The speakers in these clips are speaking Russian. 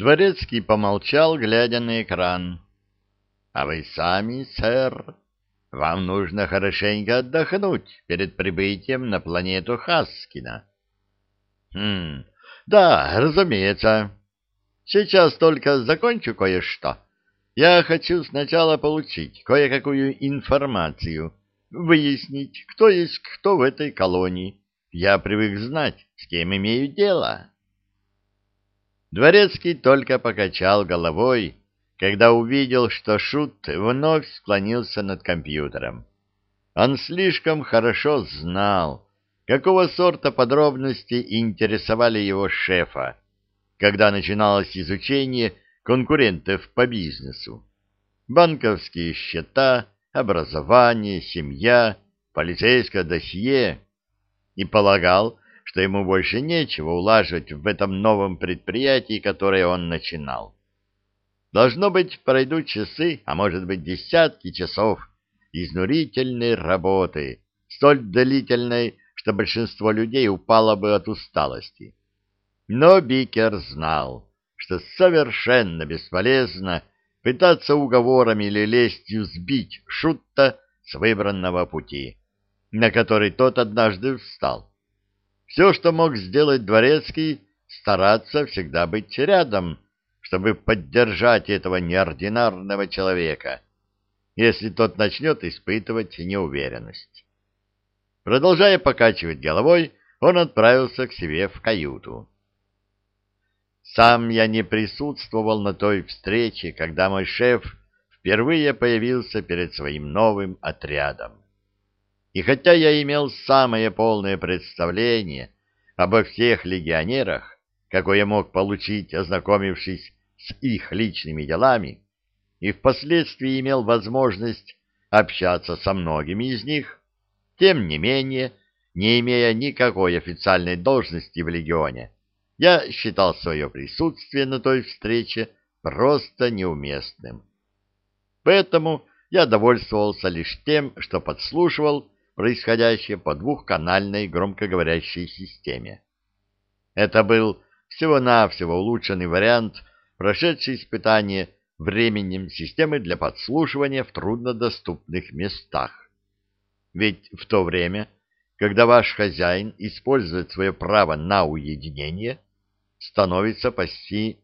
Дворецкий помолчал, глядя на экран. — А вы сами, сэр? Вам нужно хорошенько отдохнуть перед прибытием на планету Хаскина. — Хм, да, разумеется. Сейчас только закончу кое-что. Я хочу сначала получить кое-какую информацию, выяснить, кто есть кто в этой колонии. Я привык знать, с кем имею дело. Дворецкий только покачал головой, когда увидел, что Шут вновь склонился над компьютером. Он слишком хорошо знал, какого сорта подробности интересовали его шефа, когда начиналось изучение конкурентов по бизнесу. Банковские счета, образование, семья, полицейское досье. И полагал, что ему больше нечего улаживать в этом новом предприятии, которое он начинал. Должно быть, пройдут часы, а может быть десятки часов изнурительной работы, столь длительной, что большинство людей упало бы от усталости. Но Бикер знал, что совершенно бесполезно пытаться уговорами или лестью сбить Шутта с выбранного пути, на который тот однажды встал. Все, что мог сделать Дворецкий, стараться всегда быть рядом, чтобы поддержать этого неординарного человека, если тот начнет испытывать неуверенность. Продолжая покачивать головой, он отправился к себе в каюту. Сам я не присутствовал на той встрече, когда мой шеф впервые появился перед своим новым отрядом. И хотя я имел самое полное представление обо всех легионерах, какое мог получить, ознакомившись с их личными делами, и впоследствии имел возможность общаться со многими из них, тем не менее, не имея никакой официальной должности в легионе, я считал свое присутствие на той встрече просто неуместным. Поэтому я довольствовался лишь тем, что подслушивал происходящее по двухканальной громкоговорящей системе. Это был всего-навсего улучшенный вариант, прошедший испытание временем системы для подслушивания в труднодоступных местах. Ведь в то время, когда ваш хозяин использует свое право на уединение, становится почти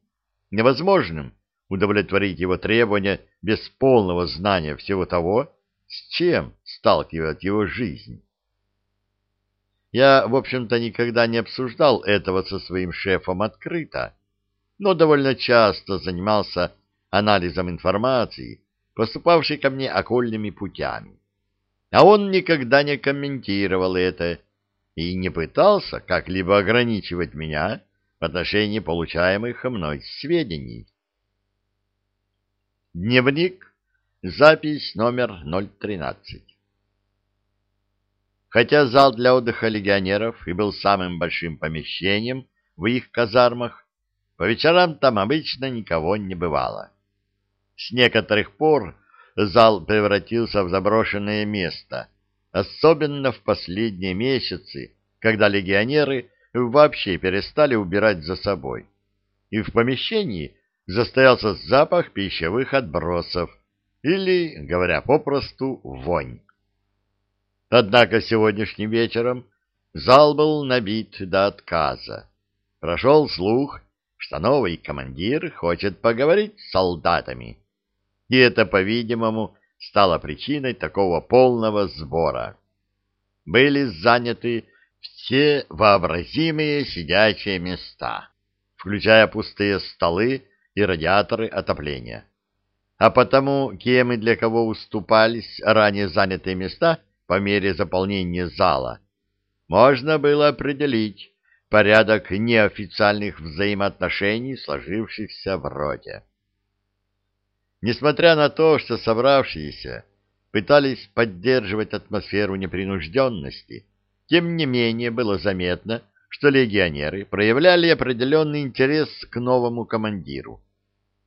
невозможным удовлетворить его требования без полного знания всего того, с чем сталкивает его жизнь. Я, в общем-то, никогда не обсуждал этого со своим шефом открыто, но довольно часто занимался анализом информации, поступавшей ко мне окольными путями. А он никогда не комментировал это и не пытался как-либо ограничивать меня в отношении получаемых мной сведений. Дневник, запись номер 013. Хотя зал для отдыха легионеров и был самым большим помещением в их казармах, по вечерам там обычно никого не бывало. С некоторых пор зал превратился в заброшенное место, особенно в последние месяцы, когда легионеры вообще перестали убирать за собой. И в помещении застоялся запах пищевых отбросов, или, говоря попросту, вонь. Однако сегодняшним вечером зал был набит до отказа. Прошел слух, что новый командир хочет поговорить с солдатами и это, по-видимому, стало причиной такого полного сбора. Были заняты все вообразимые сидячие места, включая пустые столы и радиаторы отопления. А потому, кем и для кого уступались ранее занятые места по мере заполнения зала, можно было определить порядок неофициальных взаимоотношений, сложившихся в роде. Несмотря на то, что собравшиеся пытались поддерживать атмосферу непринужденности, тем не менее было заметно, что легионеры проявляли определенный интерес к новому командиру,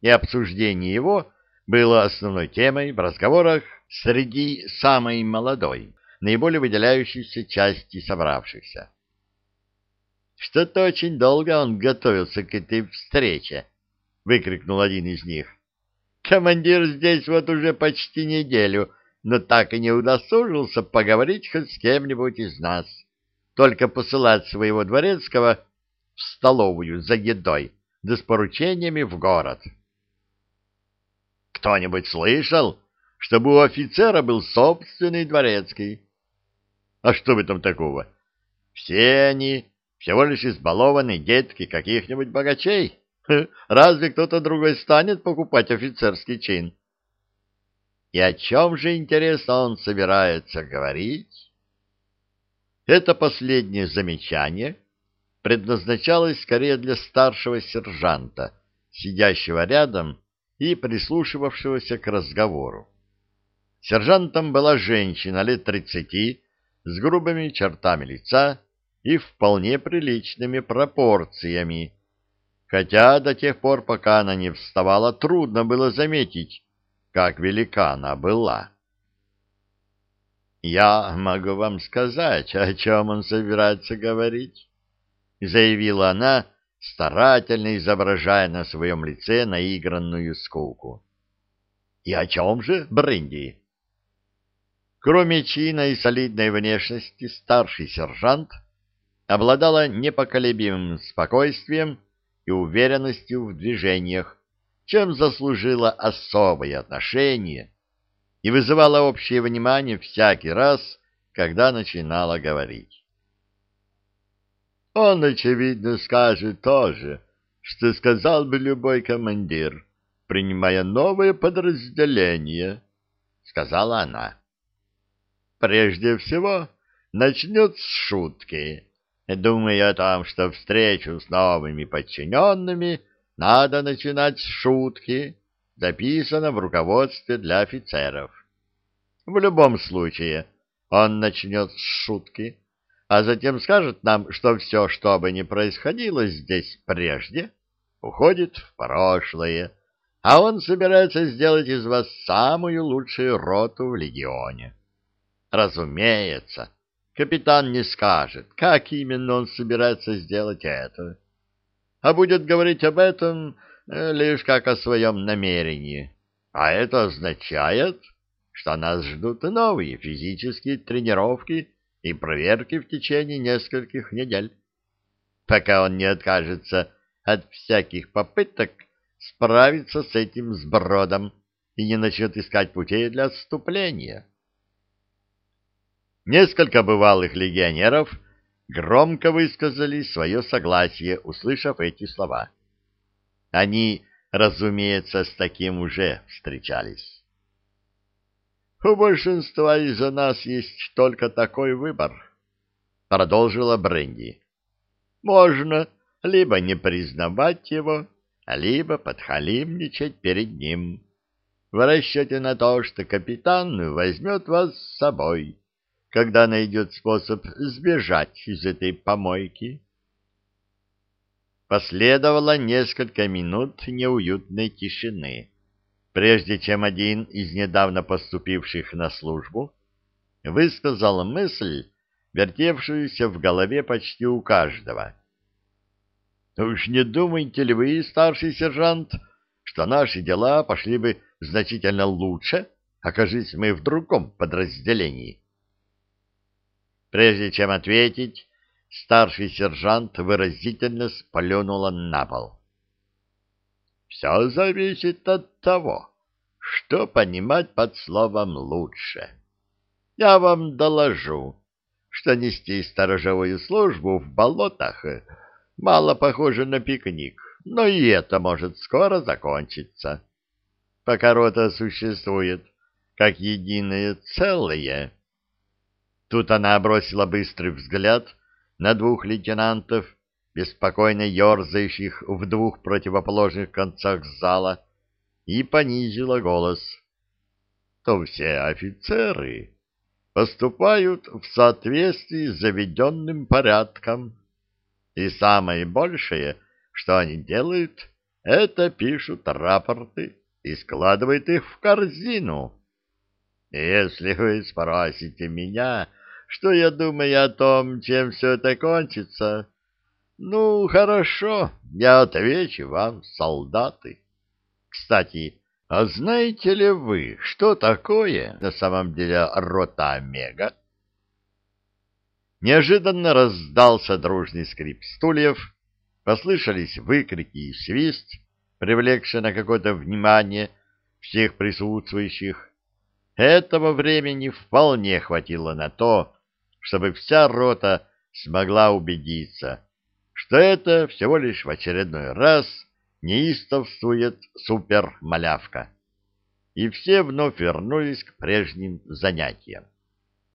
и обсуждение его было основной темой в разговорах среди самой молодой, наиболее выделяющейся части собравшихся. Что-то очень долго он готовился к этой встрече, — выкрикнул один из них. «Командир здесь вот уже почти неделю, но так и не удосужился поговорить хоть с кем-нибудь из нас. Только посылать своего дворецкого в столовую за едой, да с поручениями в город». «Кто-нибудь слышал, чтобы у офицера был собственный дворецкий?» «А что в этом такого? Все они всего лишь избалованные детки каких-нибудь богачей. Разве кто-то другой станет покупать офицерский чин? И о чем же, интересно, он собирается говорить? Это последнее замечание предназначалось скорее для старшего сержанта, сидящего рядом и прислушивавшегося к разговору. Сержантом была женщина лет тридцати, с грубыми чертами лица и вполне приличными пропорциями, хотя до тех пор, пока она не вставала, трудно было заметить, как велика она была. «Я могу вам сказать, о чем он собирается говорить», — заявила она, старательно изображая на своем лице наигранную скуку. «И о чем же, Бренди?» Кроме чина и солидной внешности, старший сержант обладала непоколебимым спокойствием и уверенностью в движениях, чем заслужила особое отношение и вызывала общее внимание всякий раз, когда начинала говорить. Он, очевидно, скажет то же, что сказал бы любой командир, принимая новое подразделение, — сказала она. Прежде всего, начнет с шутки, думая о том, что встречу с новыми подчиненными надо начинать с шутки, записано в руководстве для офицеров. В любом случае, он начнет с шутки, а затем скажет нам, что все, что бы ни происходило здесь прежде, уходит в прошлое, а он собирается сделать из вас самую лучшую роту в легионе. Разумеется, капитан не скажет, как именно он собирается сделать это, а будет говорить об этом э, лишь как о своем намерении. А это означает, что нас ждут новые физические тренировки и проверки в течение нескольких недель, пока он не откажется от всяких попыток справиться с этим сбродом и не начнет искать путей для отступления. Несколько бывалых легионеров громко высказали свое согласие, услышав эти слова. Они, разумеется, с таким уже встречались. «У большинства из нас есть только такой выбор», — продолжила Бренди. «Можно либо не признавать его, либо подхалимничать перед ним, в расчете на то, что капитан возьмет вас с собой» когда найдет способ сбежать из этой помойки. Последовало несколько минут неуютной тишины, прежде чем один из недавно поступивших на службу высказал мысль, вертевшуюся в голове почти у каждого. «Уж не думаете ли вы, старший сержант, что наши дела пошли бы значительно лучше, окажись мы в другом подразделении?» Прежде чем ответить, старший сержант выразительно сплюнула на пол. «Все зависит от того, что понимать под словом «лучше». Я вам доложу, что нести сторожевую службу в болотах мало похоже на пикник, но и это может скоро закончиться. Пока рота существует как единое целое, Тут она бросила быстрый взгляд на двух лейтенантов, беспокойно ерзающих в двух противоположных концах зала, и понизила голос. То все офицеры поступают в соответствии с заведенным порядком, и самое большее, что они делают, это пишут рапорты и складывают их в корзину. Если вы спросите меня, что я думаю о том, чем все это кончится, Ну, хорошо, я отвечу вам, солдаты. Кстати, а знаете ли вы, что такое на самом деле рота Омега? Неожиданно раздался дружный скрип стульев, послышались выкрики и свист, привлекшие на какое-то внимание всех присутствующих. Этого времени вполне хватило на то, чтобы вся рота смогла убедиться, что это всего лишь в очередной раз неистовствует супермалявка. И все вновь вернулись к прежним занятиям.